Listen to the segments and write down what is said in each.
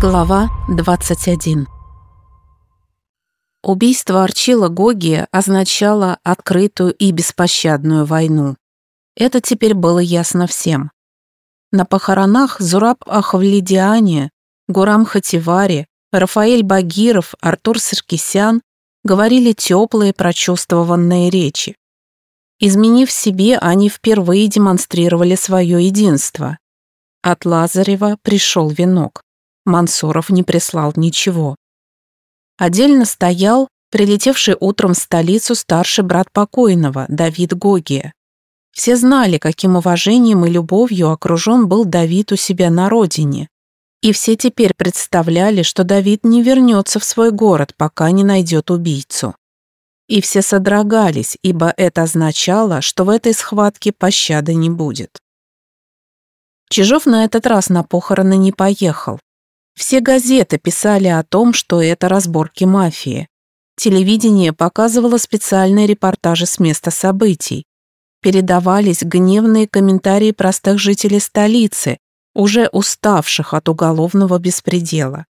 Глава 21 Убийство Арчила Гогия означало открытую и беспощадную войну. Это теперь было ясно всем. На похоронах Зураб Ахвлидиане, Гурам Хативари, Рафаэль Багиров, Артур Саркисян говорили теплые прочувствованные речи. Изменив себе, они впервые демонстрировали свое единство. От Лазарева пришел венок. Мансуров не прислал ничего. Отдельно стоял прилетевший утром в столицу старший брат покойного, Давид Гогия. Все знали, каким уважением и любовью окружен был Давид у себя на родине. И все теперь представляли, что Давид не вернется в свой город, пока не найдет убийцу. И все содрогались, ибо это означало, что в этой схватке пощады не будет. Чижов на этот раз на похороны не поехал. Все газеты писали о том, что это разборки мафии. Телевидение показывало специальные репортажи с места событий. Передавались гневные комментарии простых жителей столицы, уже уставших от уголовного беспредела.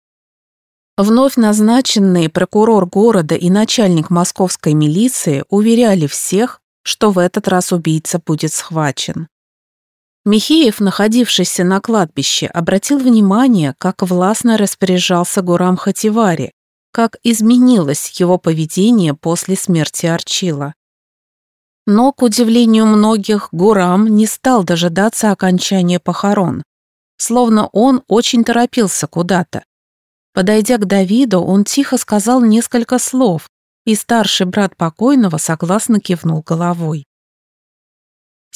Вновь назначенные прокурор города и начальник московской милиции уверяли всех, что в этот раз убийца будет схвачен. Михеев, находившийся на кладбище, обратил внимание, как властно распоряжался Гурам Хативари, как изменилось его поведение после смерти Арчила. Но, к удивлению многих, Гурам не стал дожидаться окончания похорон, словно он очень торопился куда-то. Подойдя к Давиду, он тихо сказал несколько слов, и старший брат покойного согласно кивнул головой.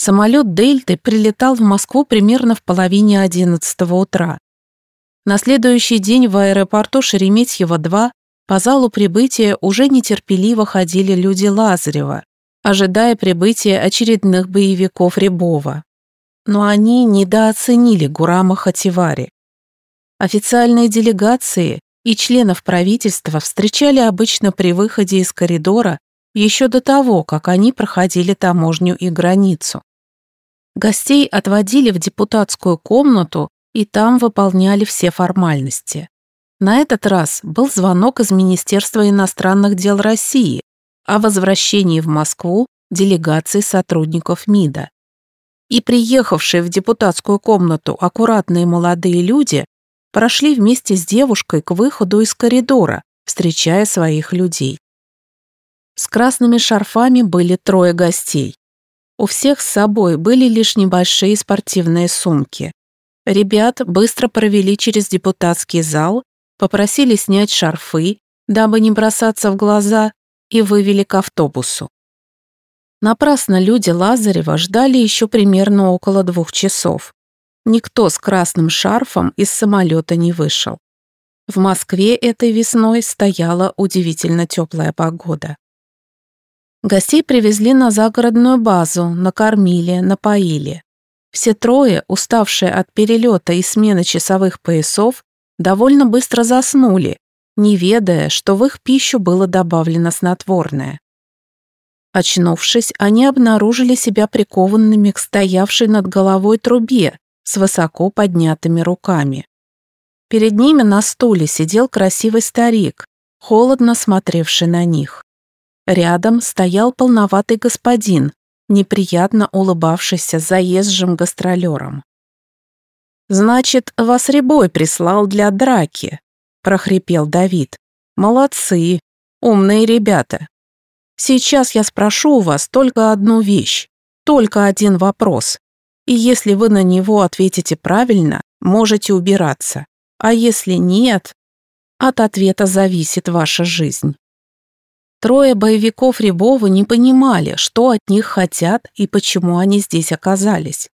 Самолет «Дельты» прилетал в Москву примерно в половине одиннадцатого утра. На следующий день в аэропорту Шереметьево-2 по залу прибытия уже нетерпеливо ходили люди Лазарева, ожидая прибытия очередных боевиков Рябова. Но они недооценили Гурама Хативари. Официальные делегации и членов правительства встречали обычно при выходе из коридора еще до того, как они проходили таможню и границу. Гостей отводили в депутатскую комнату и там выполняли все формальности. На этот раз был звонок из Министерства иностранных дел России о возвращении в Москву делегации сотрудников МИДа. И приехавшие в депутатскую комнату аккуратные молодые люди прошли вместе с девушкой к выходу из коридора, встречая своих людей. С красными шарфами были трое гостей. У всех с собой были лишь небольшие спортивные сумки. Ребят быстро провели через депутатский зал, попросили снять шарфы, дабы не бросаться в глаза, и вывели к автобусу. Напрасно люди Лазарева ждали еще примерно около двух часов. Никто с красным шарфом из самолета не вышел. В Москве этой весной стояла удивительно теплая погода. Гостей привезли на загородную базу, накормили, напоили. Все трое, уставшие от перелета и смены часовых поясов, довольно быстро заснули, не ведая, что в их пищу было добавлено снотворное. Очнувшись, они обнаружили себя прикованными к стоявшей над головой трубе с высоко поднятыми руками. Перед ними на стуле сидел красивый старик, холодно смотревший на них. Рядом стоял полноватый господин, неприятно улыбавшийся заезжим гастролером. «Значит, вас Рябой прислал для драки», — прохрипел Давид. «Молодцы, умные ребята. Сейчас я спрошу у вас только одну вещь, только один вопрос. И если вы на него ответите правильно, можете убираться. А если нет, от ответа зависит ваша жизнь». Трое боевиков Рябова не понимали, что от них хотят и почему они здесь оказались.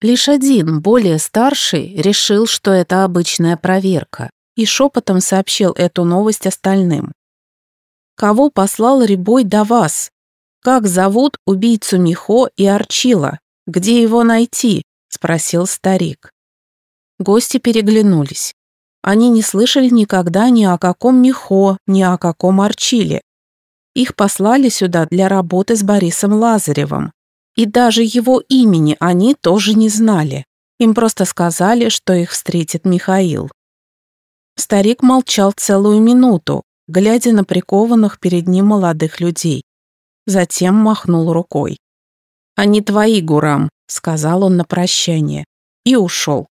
Лишь один, более старший, решил, что это обычная проверка, и шепотом сообщил эту новость остальным. «Кого послал Рябой до вас? Как зовут убийцу Михо и Арчила? Где его найти?» – спросил старик. Гости переглянулись. Они не слышали никогда ни о каком Михо, ни о каком Арчиле. Их послали сюда для работы с Борисом Лазаревым. И даже его имени они тоже не знали. Им просто сказали, что их встретит Михаил. Старик молчал целую минуту, глядя на прикованных перед ним молодых людей. Затем махнул рукой. «Они твои, Гурам», — сказал он на прощание, и ушел.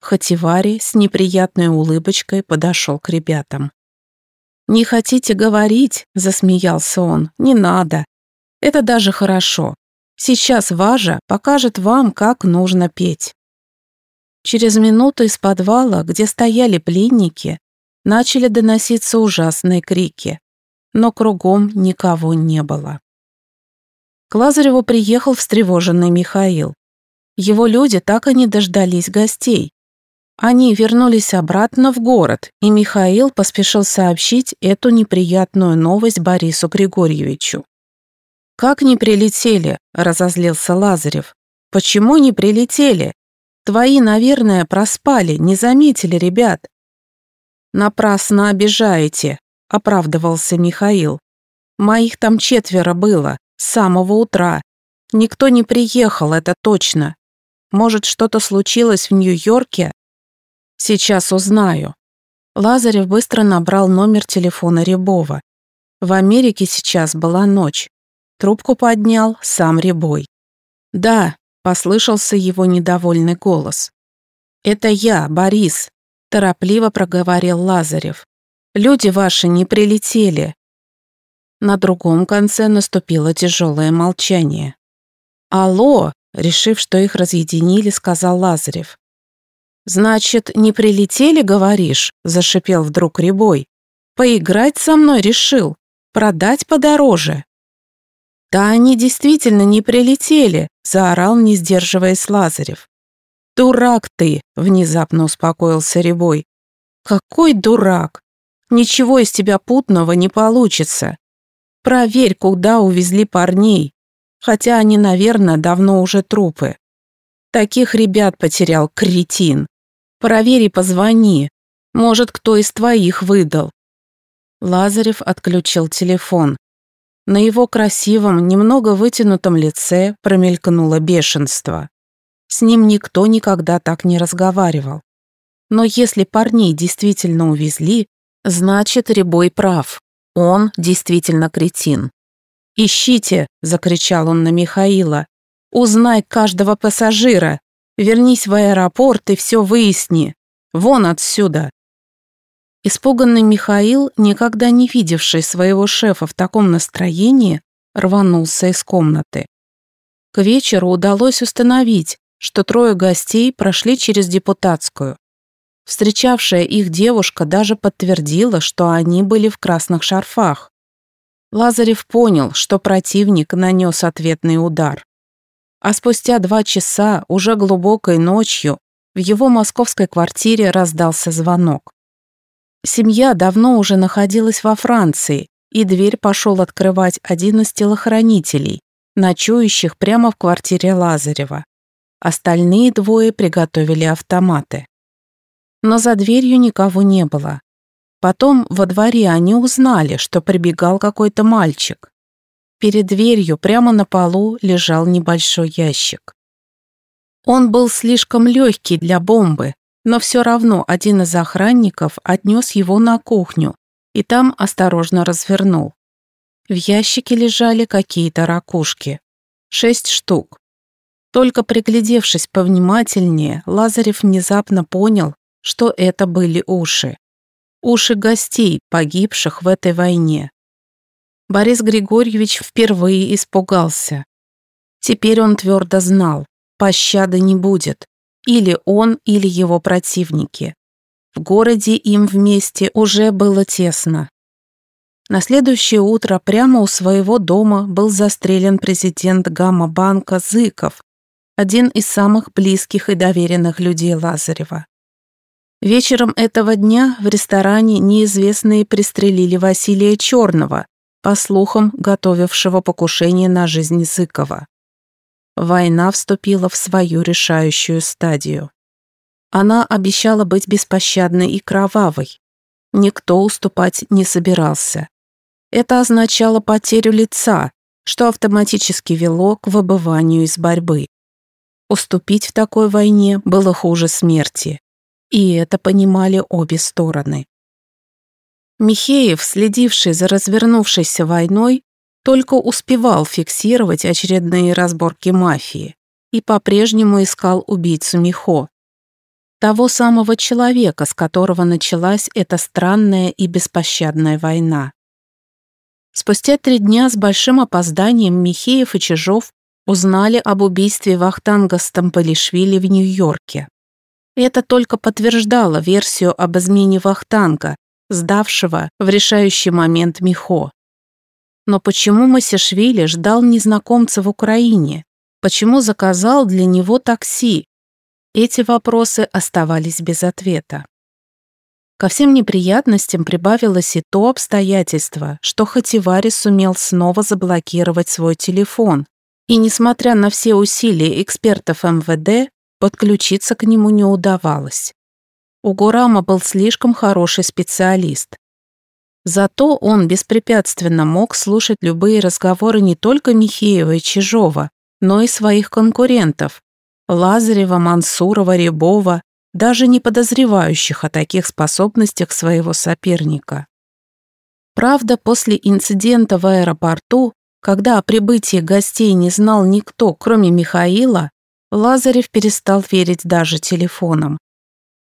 Хативари с неприятной улыбочкой подошел к ребятам. «Не хотите говорить?» — засмеялся он. «Не надо. Это даже хорошо. Сейчас Важа покажет вам, как нужно петь». Через минуту из подвала, где стояли пленники, начали доноситься ужасные крики, но кругом никого не было. К Лазареву приехал встревоженный Михаил. Его люди так и не дождались гостей. Они вернулись обратно в город, и Михаил поспешил сообщить эту неприятную новость Борису Григорьевичу. «Как не прилетели?» – разозлился Лазарев. «Почему не прилетели? Твои, наверное, проспали, не заметили ребят». «Напрасно обижаете», – оправдывался Михаил. «Моих там четверо было, с самого утра. Никто не приехал, это точно. Может, что-то случилось в Нью-Йорке? Сейчас узнаю». Лазарев быстро набрал номер телефона Рябова. В Америке сейчас была ночь. Трубку поднял сам Рябой. «Да», — послышался его недовольный голос. «Это я, Борис», — торопливо проговорил Лазарев. «Люди ваши не прилетели». На другом конце наступило тяжелое молчание. «Алло», — решив, что их разъединили, сказал Лазарев. «Значит, не прилетели, говоришь?» — зашипел вдруг Рябой. «Поиграть со мной решил? Продать подороже?» «Да они действительно не прилетели», — заорал, не сдерживаясь Лазарев. «Дурак ты!» — внезапно успокоился Рябой. «Какой дурак! Ничего из тебя путного не получится. Проверь, куда увезли парней, хотя они, наверное, давно уже трупы. Таких ребят потерял кретин. Проверь и позвони. Может, кто из твоих выдал». Лазарев отключил телефон. На его красивом, немного вытянутом лице промелькнуло бешенство. С ним никто никогда так не разговаривал. Но если парней действительно увезли, значит, Рябой прав. Он действительно кретин. «Ищите!» – закричал он на Михаила. «Узнай каждого пассажира! Вернись в аэропорт и все выясни! Вон отсюда!» Испуганный Михаил, никогда не видевший своего шефа в таком настроении, рванулся из комнаты. К вечеру удалось установить, что трое гостей прошли через депутатскую. Встречавшая их девушка даже подтвердила, что они были в красных шарфах. Лазарев понял, что противник нанес ответный удар. А спустя два часа, уже глубокой ночью, в его московской квартире раздался звонок. Семья давно уже находилась во Франции, и дверь пошел открывать один из телохранителей, ночующих прямо в квартире Лазарева. Остальные двое приготовили автоматы. Но за дверью никого не было. Потом во дворе они узнали, что прибегал какой-то мальчик. Перед дверью прямо на полу лежал небольшой ящик. Он был слишком легкий для бомбы, но все равно один из охранников отнес его на кухню и там осторожно развернул. В ящике лежали какие-то ракушки. Шесть штук. Только приглядевшись повнимательнее, Лазарев внезапно понял, что это были уши. Уши гостей, погибших в этой войне. Борис Григорьевич впервые испугался. Теперь он твердо знал, пощады не будет. Или он, или его противники. В городе им вместе уже было тесно. На следующее утро прямо у своего дома был застрелен президент Гамма-банка Зыков, один из самых близких и доверенных людей Лазарева. Вечером этого дня в ресторане неизвестные пристрелили Василия Черного, по слухам, готовившего покушение на жизнь Зыкова война вступила в свою решающую стадию. Она обещала быть беспощадной и кровавой. Никто уступать не собирался. Это означало потерю лица, что автоматически вело к выбыванию из борьбы. Уступить в такой войне было хуже смерти. И это понимали обе стороны. Михеев, следивший за развернувшейся войной, только успевал фиксировать очередные разборки мафии и по-прежнему искал убийцу Михо. Того самого человека, с которого началась эта странная и беспощадная война. Спустя три дня с большим опозданием Михеев и Чижов узнали об убийстве Вахтанга Стамполишвили в Нью-Йорке. Это только подтверждало версию об измене Вахтанга, сдавшего в решающий момент Михо. Но почему Масишвили ждал незнакомца в Украине? Почему заказал для него такси? Эти вопросы оставались без ответа. Ко всем неприятностям прибавилось и то обстоятельство, что Хативари сумел снова заблокировать свой телефон, и, несмотря на все усилия экспертов МВД, подключиться к нему не удавалось. У Гурама был слишком хороший специалист. Зато он беспрепятственно мог слушать любые разговоры не только Михеева и Чижова, но и своих конкурентов – Лазарева, Мансурова, Рябова, даже не подозревающих о таких способностях своего соперника. Правда, после инцидента в аэропорту, когда о прибытии гостей не знал никто, кроме Михаила, Лазарев перестал верить даже телефонам.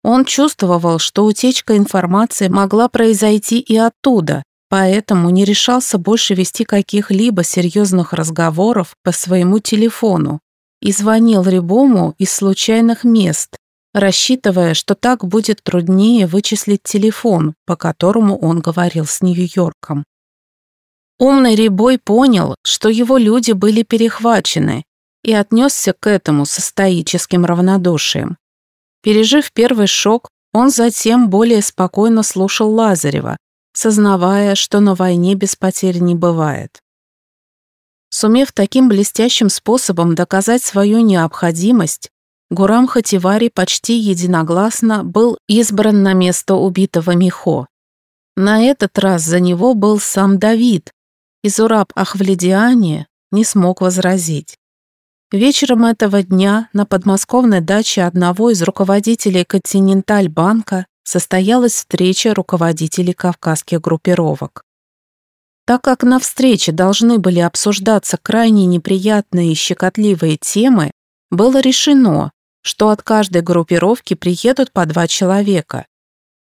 Он чувствовал, что утечка информации могла произойти и оттуда, поэтому не решался больше вести каких-либо серьезных разговоров по своему телефону и звонил Рябому из случайных мест, рассчитывая, что так будет труднее вычислить телефон, по которому он говорил с Нью-Йорком. Умный Рябой понял, что его люди были перехвачены, и отнесся к этому со стоическим равнодушием. Пережив первый шок, он затем более спокойно слушал Лазарева, сознавая, что на войне без потерь не бывает. Сумев таким блестящим способом доказать свою необходимость, Гурам Хативари почти единогласно был избран на место убитого Михо. На этот раз за него был сам Давид, и Зураб Ахвледиане не смог возразить. Вечером этого дня на подмосковной даче одного из руководителей Континенталь-банка состоялась встреча руководителей кавказских группировок. Так как на встрече должны были обсуждаться крайне неприятные и щекотливые темы, было решено, что от каждой группировки приедут по два человека.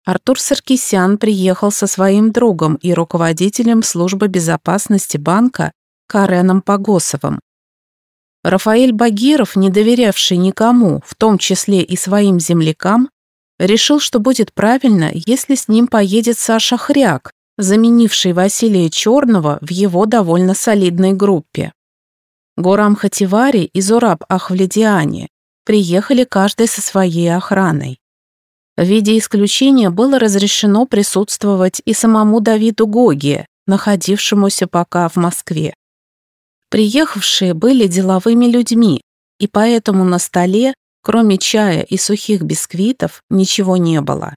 Артур Саркисян приехал со своим другом и руководителем службы безопасности банка Кареном Погосовым. Рафаэль Багиров, не доверявший никому, в том числе и своим землякам, решил, что будет правильно, если с ним поедет Саша Хряк, заменивший Василия Черного в его довольно солидной группе. Горам Хативари и Зураб Ахвледиане приехали каждый со своей охраной. В виде исключения было разрешено присутствовать и самому Давиду Гоге, находившемуся пока в Москве. Приехавшие были деловыми людьми, и поэтому на столе, кроме чая и сухих бисквитов, ничего не было.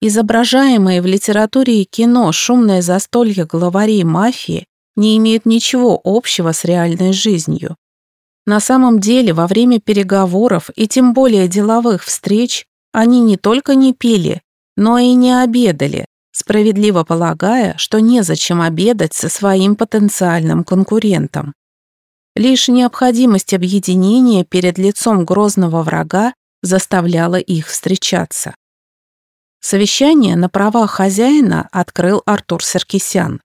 Изображаемые в литературе и кино шумное застолье главарей мафии не имеют ничего общего с реальной жизнью. На самом деле, во время переговоров и тем более деловых встреч они не только не пили, но и не обедали, справедливо полагая, что незачем обедать со своим потенциальным конкурентом. Лишь необходимость объединения перед лицом грозного врага заставляла их встречаться. Совещание на правах хозяина открыл Артур Саркисян.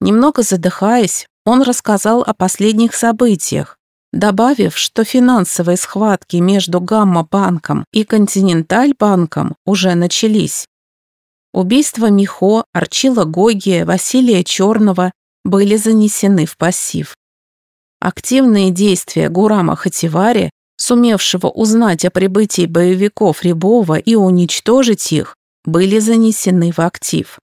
Немного задыхаясь, он рассказал о последних событиях, добавив, что финансовые схватки между Гамма-банком и Континенталь-банком уже начались. Убийства Михо, Арчила Гогия, Василия Черного были занесены в пассив. Активные действия Гурама Хативари, сумевшего узнать о прибытии боевиков Рябова и уничтожить их, были занесены в актив.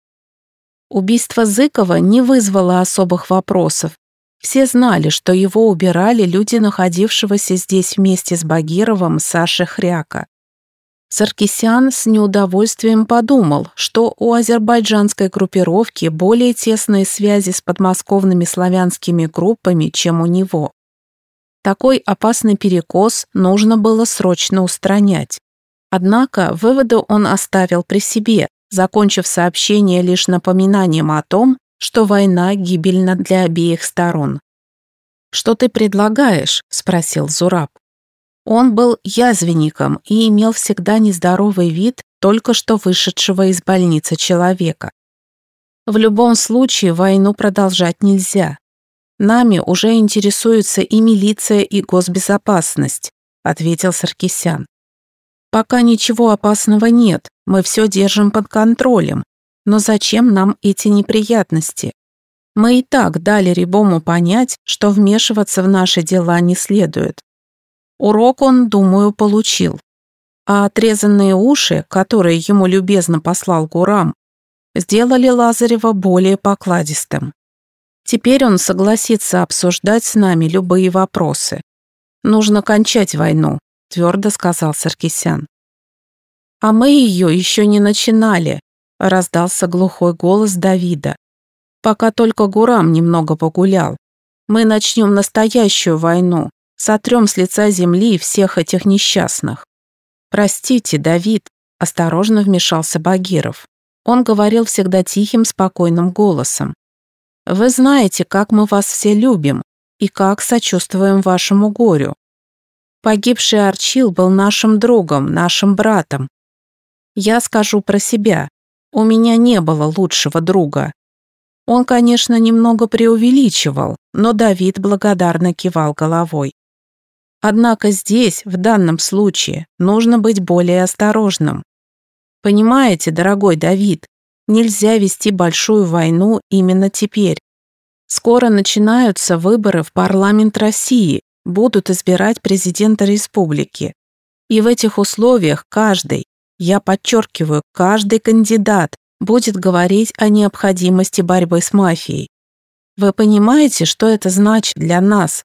Убийство Зыкова не вызвало особых вопросов. Все знали, что его убирали люди, находившегося здесь вместе с Багировым Саши Хряка. Саркисян с неудовольствием подумал, что у азербайджанской группировки более тесные связи с подмосковными славянскими группами, чем у него. Такой опасный перекос нужно было срочно устранять. Однако выводы он оставил при себе, закончив сообщение лишь напоминанием о том, что война гибельна для обеих сторон. «Что ты предлагаешь?» – спросил Зураб. Он был язвенником и имел всегда нездоровый вид только что вышедшего из больницы человека. В любом случае войну продолжать нельзя. Нами уже интересуются и милиция, и госбезопасность, ответил Саркисян. Пока ничего опасного нет, мы все держим под контролем. Но зачем нам эти неприятности? Мы и так дали Рибому понять, что вмешиваться в наши дела не следует. Урок он, думаю, получил. А отрезанные уши, которые ему любезно послал Гурам, сделали Лазарева более покладистым. Теперь он согласится обсуждать с нами любые вопросы. Нужно кончать войну, твердо сказал Саркисян. «А мы ее еще не начинали», — раздался глухой голос Давида. «Пока только Гурам немного погулял. Мы начнем настоящую войну, сотрем с лица земли всех этих несчастных». «Простите, Давид», — осторожно вмешался Багиров. Он говорил всегда тихим, спокойным голосом. «Вы знаете, как мы вас все любим и как сочувствуем вашему горю. Погибший Арчил был нашим другом, нашим братом. Я скажу про себя. У меня не было лучшего друга. Он, конечно, немного преувеличивал, но Давид благодарно кивал головой. Однако здесь, в данном случае, нужно быть более осторожным. Понимаете, дорогой Давид, нельзя вести большую войну именно теперь. Скоро начинаются выборы в парламент России, будут избирать президента республики. И в этих условиях каждый, я подчеркиваю, каждый кандидат будет говорить о необходимости борьбы с мафией. Вы понимаете, что это значит для нас?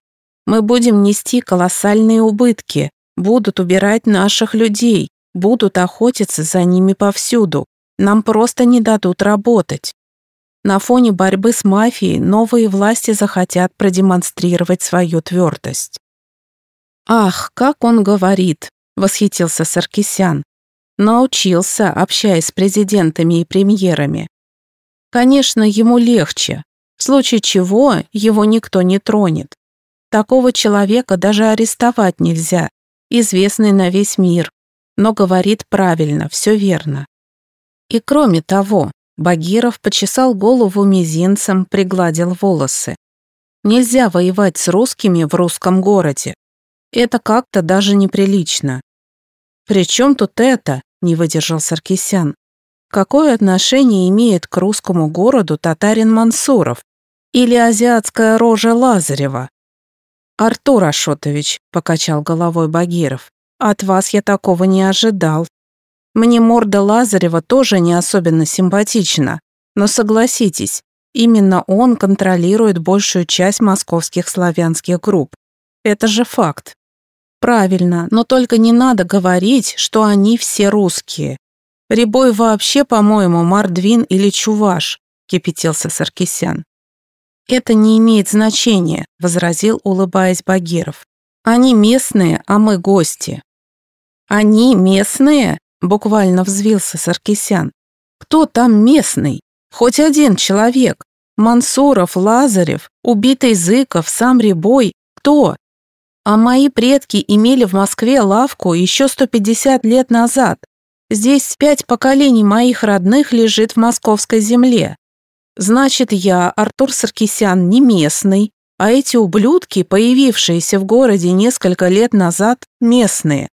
Мы будем нести колоссальные убытки, будут убирать наших людей, будут охотиться за ними повсюду. Нам просто не дадут работать. На фоне борьбы с мафией новые власти захотят продемонстрировать свою твердость. «Ах, как он говорит!» — восхитился Саркисян. Научился, общаясь с президентами и премьерами. Конечно, ему легче, в случае чего его никто не тронет. Такого человека даже арестовать нельзя, известный на весь мир, но говорит правильно, все верно. И кроме того, Багиров почесал голову мизинцем, пригладил волосы. Нельзя воевать с русскими в русском городе. Это как-то даже неприлично. «При чем тут это?» – не выдержал Саркисян. «Какое отношение имеет к русскому городу татарин Мансуров или азиатская рожа Лазарева?» «Артур Ашотович», – покачал головой Багиров, – «от вас я такого не ожидал. Мне морда Лазарева тоже не особенно симпатична, но согласитесь, именно он контролирует большую часть московских славянских групп. Это же факт. Правильно, но только не надо говорить, что они все русские. Рябой вообще, по-моему, мордвин или чуваш, кипятился Саркисян. Это не имеет значения, возразил, улыбаясь Багиров. Они местные, а мы гости. Они местные? Буквально взвился Саркисян. Кто там местный? Хоть один человек. Мансуров, Лазарев, убитый Зыков, сам Рябой. Кто? А мои предки имели в Москве лавку еще 150 лет назад. Здесь пять поколений моих родных лежит в московской земле. Значит, я, Артур Саркисян, не местный, а эти ублюдки, появившиеся в городе несколько лет назад, местные.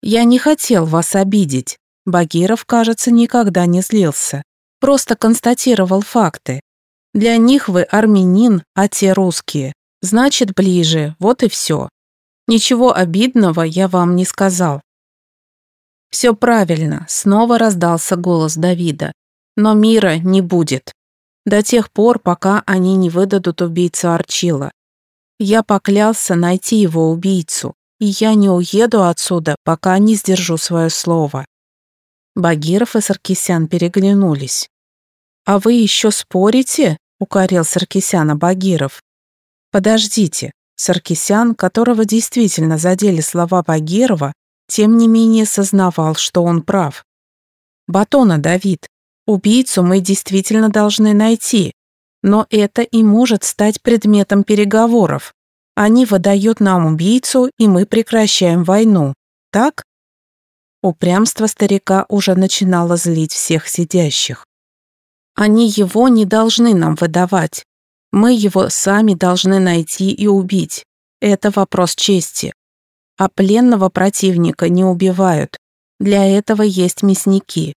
Я не хотел вас обидеть. Багиров, кажется, никогда не злился. Просто констатировал факты. Для них вы армянин, а те русские. Значит, ближе, вот и все. Ничего обидного я вам не сказал. Все правильно, снова раздался голос Давида. Но мира не будет. До тех пор, пока они не выдадут убийцу Арчила. Я поклялся найти его убийцу и я не уеду отсюда, пока не сдержу свое слово». Багиров и Саркисян переглянулись. «А вы еще спорите?» — укорил Саркисяна Багиров. «Подождите». Саркисян, которого действительно задели слова Багирова, тем не менее сознавал, что он прав. Батона, Давид, убийцу мы действительно должны найти, но это и может стать предметом переговоров. Они выдают нам убийцу, и мы прекращаем войну. Так? Упрямство старика уже начинало злить всех сидящих. Они его не должны нам выдавать. Мы его сами должны найти и убить. Это вопрос чести. А пленного противника не убивают. Для этого есть мясники.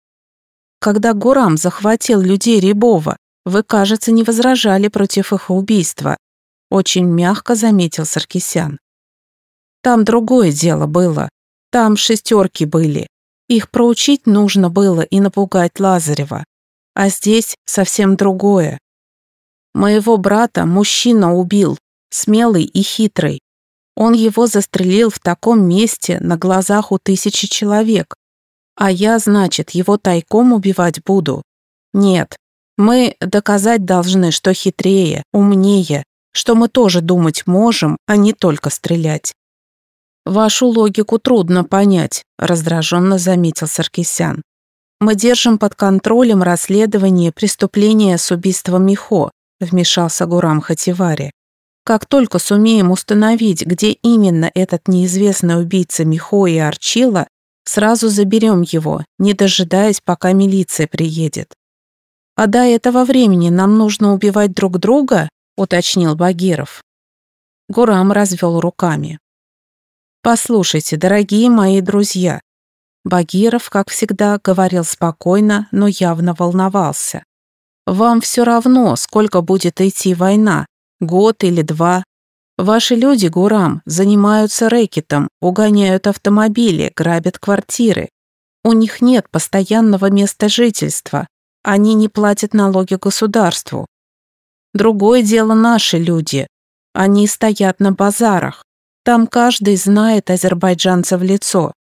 Когда Гурам захватил людей Рябова, вы, кажется, не возражали против их убийства. Очень мягко заметил Саркисян. Там другое дело было. Там шестерки были. Их проучить нужно было и напугать Лазарева. А здесь совсем другое. Моего брата мужчина убил, смелый и хитрый. Он его застрелил в таком месте на глазах у тысячи человек. А я, значит, его тайком убивать буду? Нет, мы доказать должны, что хитрее, умнее, что мы тоже думать можем, а не только стрелять. Вашу логику трудно понять, раздраженно заметил Саркисян. Мы держим под контролем расследование преступления с убийством Михо, вмешался Гурам Хативари. Как только сумеем установить, где именно этот неизвестный убийца Михо и Арчила, сразу заберем его, не дожидаясь, пока милиция приедет. А до этого времени нам нужно убивать друг друга, уточнил Багиров. Гурам развел руками. Послушайте, дорогие мои друзья, Багиров, как всегда, говорил спокойно, но явно волновался. Вам все равно, сколько будет идти война, год или два. Ваши люди, Гурам, занимаются рэкетом, угоняют автомобили, грабят квартиры. У них нет постоянного места жительства. Они не платят налоги государству. Другое дело наши люди. Они стоят на базарах. Там каждый знает азербайджанца в лицо.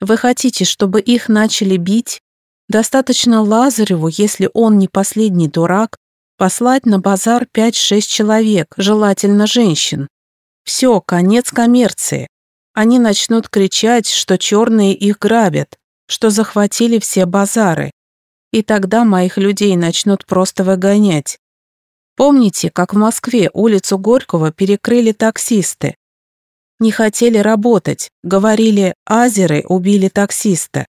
Вы хотите, чтобы их начали бить? Достаточно Лазареву, если он не последний дурак, послать на базар 5-6 человек, желательно женщин. Все, конец коммерции. Они начнут кричать, что черные их грабят, что захватили все базары. И тогда моих людей начнут просто выгонять. Помните, как в Москве улицу Горького перекрыли таксисты? Не хотели работать, говорили, азеры убили таксиста.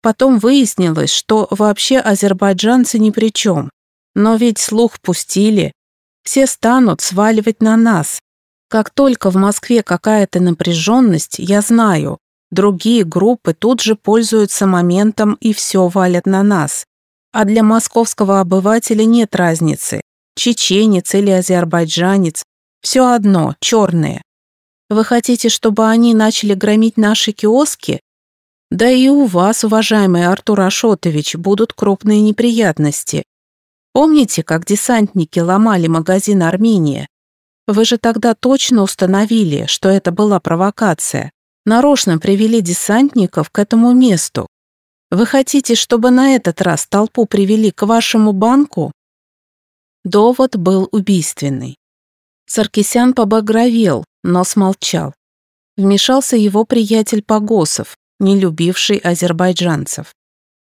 Потом выяснилось, что вообще азербайджанцы ни при чем. Но ведь слух пустили. Все станут сваливать на нас. Как только в Москве какая-то напряженность, я знаю, другие группы тут же пользуются моментом и все валят на нас. А для московского обывателя нет разницы. Чеченец или азербайджанец. Все одно, черные. Вы хотите, чтобы они начали громить наши киоски? Да и у вас, уважаемый Артур Ашотович, будут крупные неприятности. Помните, как десантники ломали магазин Армения? Вы же тогда точно установили, что это была провокация. Нарочно привели десантников к этому месту. Вы хотите, чтобы на этот раз толпу привели к вашему банку? Довод был убийственный. Саркисян побагровел, но смолчал. Вмешался его приятель Погосов, не любивший азербайджанцев.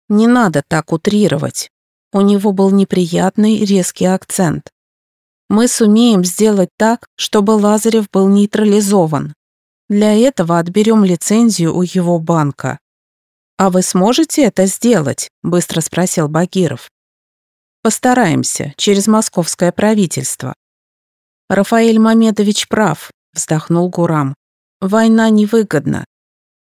Не надо так утрировать. У него был неприятный резкий акцент. Мы сумеем сделать так, чтобы Лазарев был нейтрализован. Для этого отберем лицензию у его банка. «А вы сможете это сделать?» – быстро спросил Багиров. «Постараемся, через московское правительство». «Рафаэль Мамедович прав вздохнул Гурам. Война невыгодна.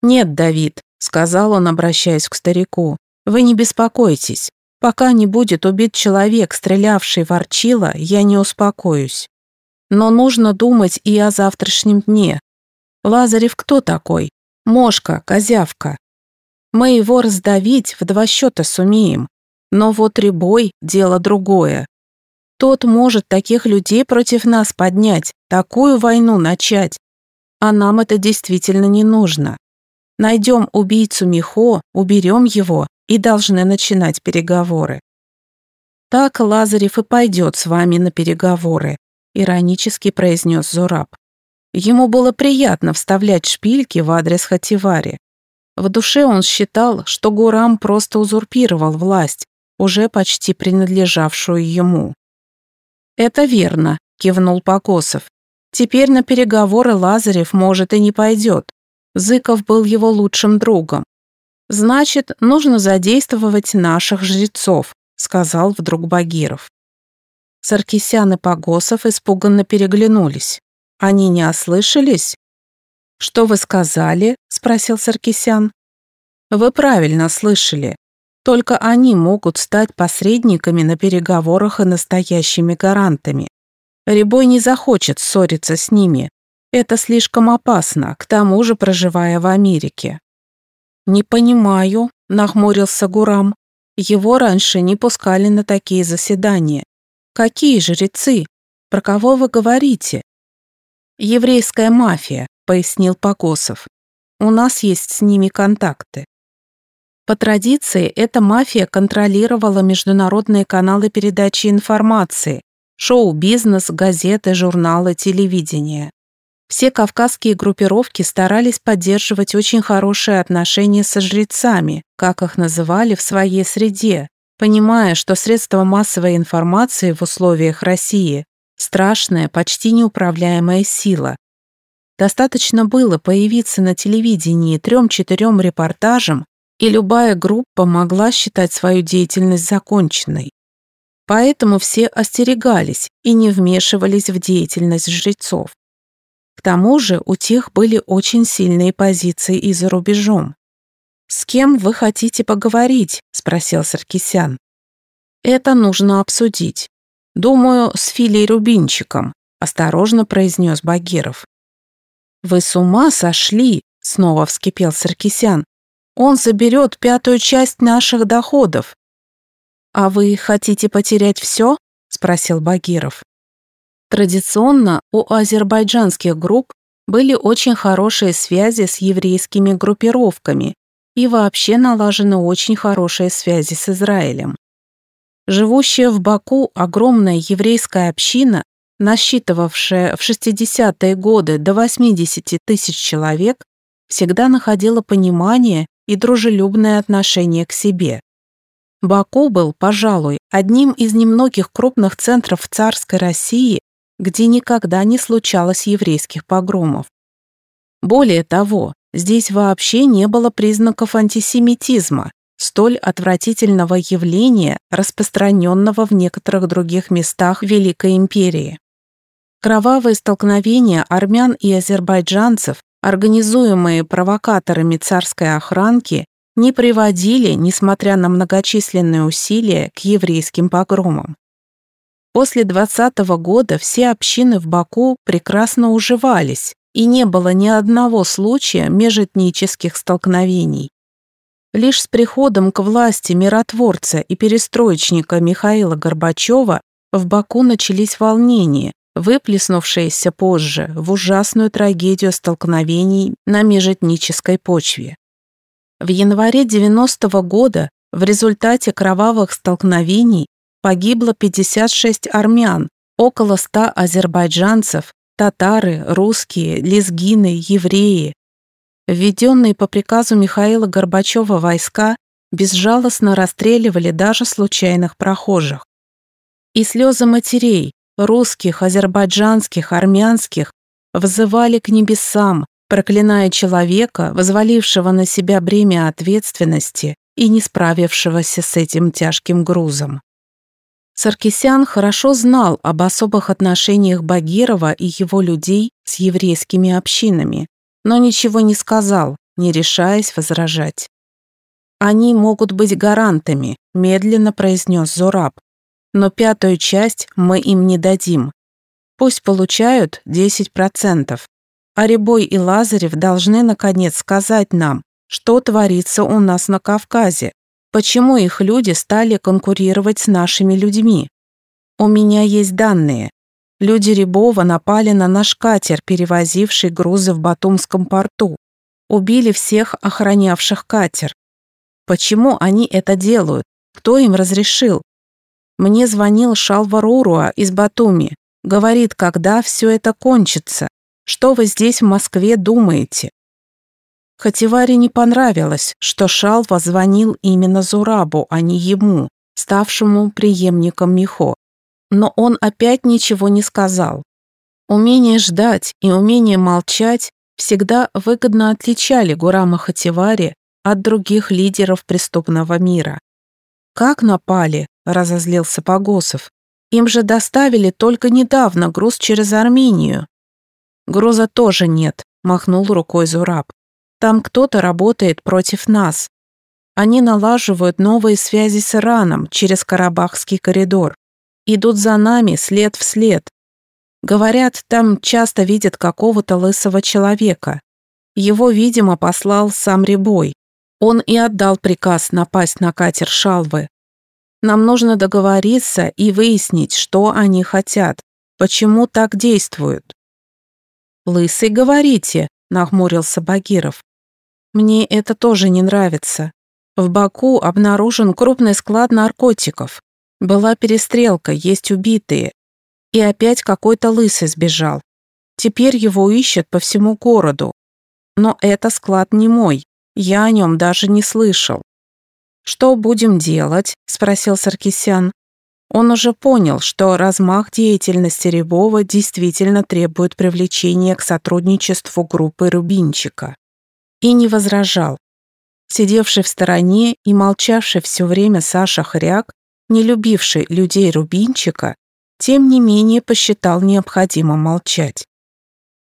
Нет, Давид, сказал он, обращаясь к старику. Вы не беспокойтесь. Пока не будет убит человек, стрелявший в Арчила, я не успокоюсь. Но нужно думать и о завтрашнем дне. Лазарев кто такой? Мошка, козявка. Мы его раздавить в два счета сумеем. Но вот Рябой – дело другое. Тот может таких людей против нас поднять, такую войну начать. А нам это действительно не нужно. Найдем убийцу Михо, уберем его и должны начинать переговоры. Так Лазарев и пойдет с вами на переговоры, иронически произнес Зураб. Ему было приятно вставлять шпильки в адрес Хативари. В душе он считал, что Гурам просто узурпировал власть, уже почти принадлежавшую ему. «Это верно», – кивнул Покосов. «Теперь на переговоры Лазарев, может, и не пойдет. Зыков был его лучшим другом. Значит, нужно задействовать наших жрецов», – сказал вдруг Багиров. Саркисян и Погосов испуганно переглянулись. Они не ослышались? «Что вы сказали?» – спросил Саркисян. «Вы правильно слышали. Только они могут стать посредниками на переговорах и настоящими гарантами. Рябой не захочет ссориться с ними. Это слишком опасно, к тому же проживая в Америке». «Не понимаю», – нахмурился Гурам. «Его раньше не пускали на такие заседания. Какие жрецы? Про кого вы говорите? Еврейская мафия, пояснил Покосов. У нас есть с ними контакты. По традиции, эта мафия контролировала международные каналы передачи информации, шоу-бизнес, газеты, журналы, телевидение. Все кавказские группировки старались поддерживать очень хорошие отношения со жрецами, как их называли в своей среде, понимая, что средства массовой информации в условиях России – страшная, почти неуправляемая сила. Достаточно было появиться на телевидении трем-четырем репортажам, и любая группа могла считать свою деятельность законченной. Поэтому все остерегались и не вмешивались в деятельность жрецов. К тому же у тех были очень сильные позиции и за рубежом. «С кем вы хотите поговорить?» – спросил Саркисян. «Это нужно обсудить. Думаю, с Филей Рубинчиком», – осторожно произнес Багиров. «Вы с ума сошли?» – снова вскипел Саркисян. «Он заберет пятую часть наших доходов». «А вы хотите потерять все?» – спросил Багиров. Традиционно у азербайджанских групп были очень хорошие связи с еврейскими группировками, и вообще налажены очень хорошие связи с Израилем. Живущая в Баку огромная еврейская община, насчитывавшая в 60-е годы до 80 тысяч человек, всегда находила понимание и дружелюбное отношение к себе. Баку был, пожалуй, одним из немногих крупных центров царской России, где никогда не случалось еврейских погромов. Более того, Здесь вообще не было признаков антисемитизма, столь отвратительного явления, распространенного в некоторых других местах Великой империи. Кровавые столкновения армян и азербайджанцев, организуемые провокаторами царской охранки, не приводили, несмотря на многочисленные усилия, к еврейским погромам. После 20 -го года все общины в Баку прекрасно уживались, и не было ни одного случая межэтнических столкновений. Лишь с приходом к власти миротворца и перестроечника Михаила Горбачева в Баку начались волнения, выплеснувшиеся позже в ужасную трагедию столкновений на межэтнической почве. В январе 90 -го года в результате кровавых столкновений погибло 56 армян, около 100 азербайджанцев татары, русские, лезгины, евреи. Введенные по приказу Михаила Горбачева войска безжалостно расстреливали даже случайных прохожих. И слезы матерей, русских, азербайджанских, армянских, взывали к небесам, проклиная человека, возвалившего на себя бремя ответственности и не справившегося с этим тяжким грузом. Саркисян хорошо знал об особых отношениях Багирова и его людей с еврейскими общинами, но ничего не сказал, не решаясь возражать. «Они могут быть гарантами», – медленно произнес Зураб. «Но пятую часть мы им не дадим. Пусть получают 10%. А и Лазарев должны, наконец, сказать нам, что творится у нас на Кавказе, Почему их люди стали конкурировать с нашими людьми? У меня есть данные. Люди Рябова напали на наш катер, перевозивший грузы в Батумском порту. Убили всех охранявших катер. Почему они это делают? Кто им разрешил? Мне звонил Шалвар Уруа из Батуми. Говорит, когда все это кончится. Что вы здесь в Москве думаете? Хативаре не понравилось, что Шалва звонил именно Зурабу, а не ему, ставшему преемником Михо. Но он опять ничего не сказал. Умение ждать и умение молчать всегда выгодно отличали Гурама Хативари от других лидеров преступного мира. «Как напали?» – разозлился Погосов. «Им же доставили только недавно груз через Армению». «Груза тоже нет», – махнул рукой Зураб. «Там кто-то работает против нас. Они налаживают новые связи с Ираном через Карабахский коридор. Идут за нами след в след. Говорят, там часто видят какого-то лысого человека. Его, видимо, послал сам Рябой. Он и отдал приказ напасть на катер Шалвы. Нам нужно договориться и выяснить, что они хотят, почему так действуют. «Лысый, говорите», — нахмурился Багиров. «Мне это тоже не нравится. В Баку обнаружен крупный склад наркотиков. Была перестрелка, есть убитые. И опять какой-то лысый сбежал. Теперь его ищут по всему городу. Но это склад не мой. Я о нем даже не слышал. «Что будем делать?» – спросил Саркисян. Он уже понял, что размах деятельности Рябова действительно требует привлечения к сотрудничеству группы Рубинчика. И не возражал. Сидевший в стороне и молчавший все время Саша Хряк, не любивший людей Рубинчика, тем не менее посчитал необходимым молчать.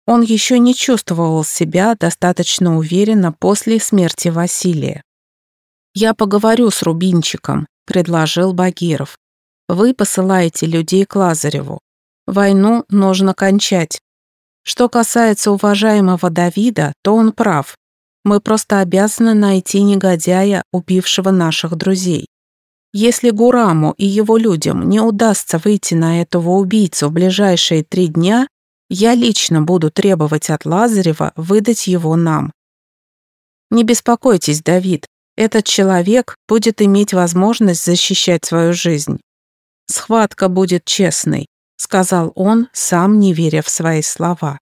Он еще не чувствовал себя достаточно уверенно после смерти Василия. «Я поговорю с Рубинчиком», — предложил Багиров. «Вы посылаете людей к Лазареву. Войну нужно кончать. Что касается уважаемого Давида, то он прав. Мы просто обязаны найти негодяя, убившего наших друзей. Если Гураму и его людям не удастся выйти на этого убийцу в ближайшие три дня, я лично буду требовать от Лазарева выдать его нам. Не беспокойтесь, Давид, этот человек будет иметь возможность защищать свою жизнь. Схватка будет честной, сказал он, сам не веря в свои слова.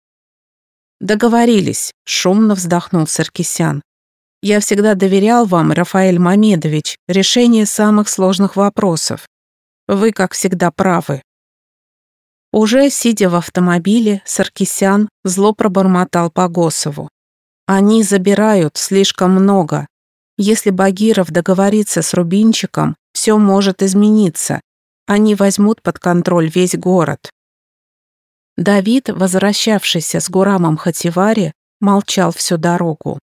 Договорились, шумно вздохнул Саркисян. Я всегда доверял вам, Рафаэль Мамедович, решение самых сложных вопросов. Вы, как всегда, правы. Уже сидя в автомобиле, Саркисян зло пробормотал по Госову. «Они забирают слишком много. Если Багиров договорится с Рубинчиком, все может измениться. Они возьмут под контроль весь город». Давид, возвращавшийся с Гурамом Хативари, молчал всю дорогу.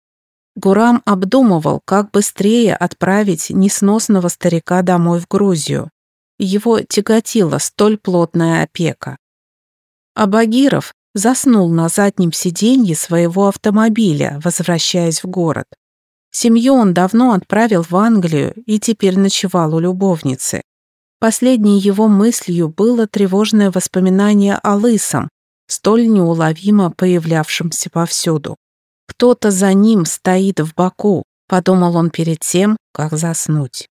Гурам обдумывал, как быстрее отправить несносного старика домой в Грузию. Его тяготила столь плотная опека. А Багиров заснул на заднем сиденье своего автомобиля, возвращаясь в город. Семью он давно отправил в Англию и теперь ночевал у любовницы. Последней его мыслью было тревожное воспоминание о Лысом, столь неуловимо появлявшемся повсюду. «Кто-то за ним стоит в боку», — подумал он перед тем, как заснуть.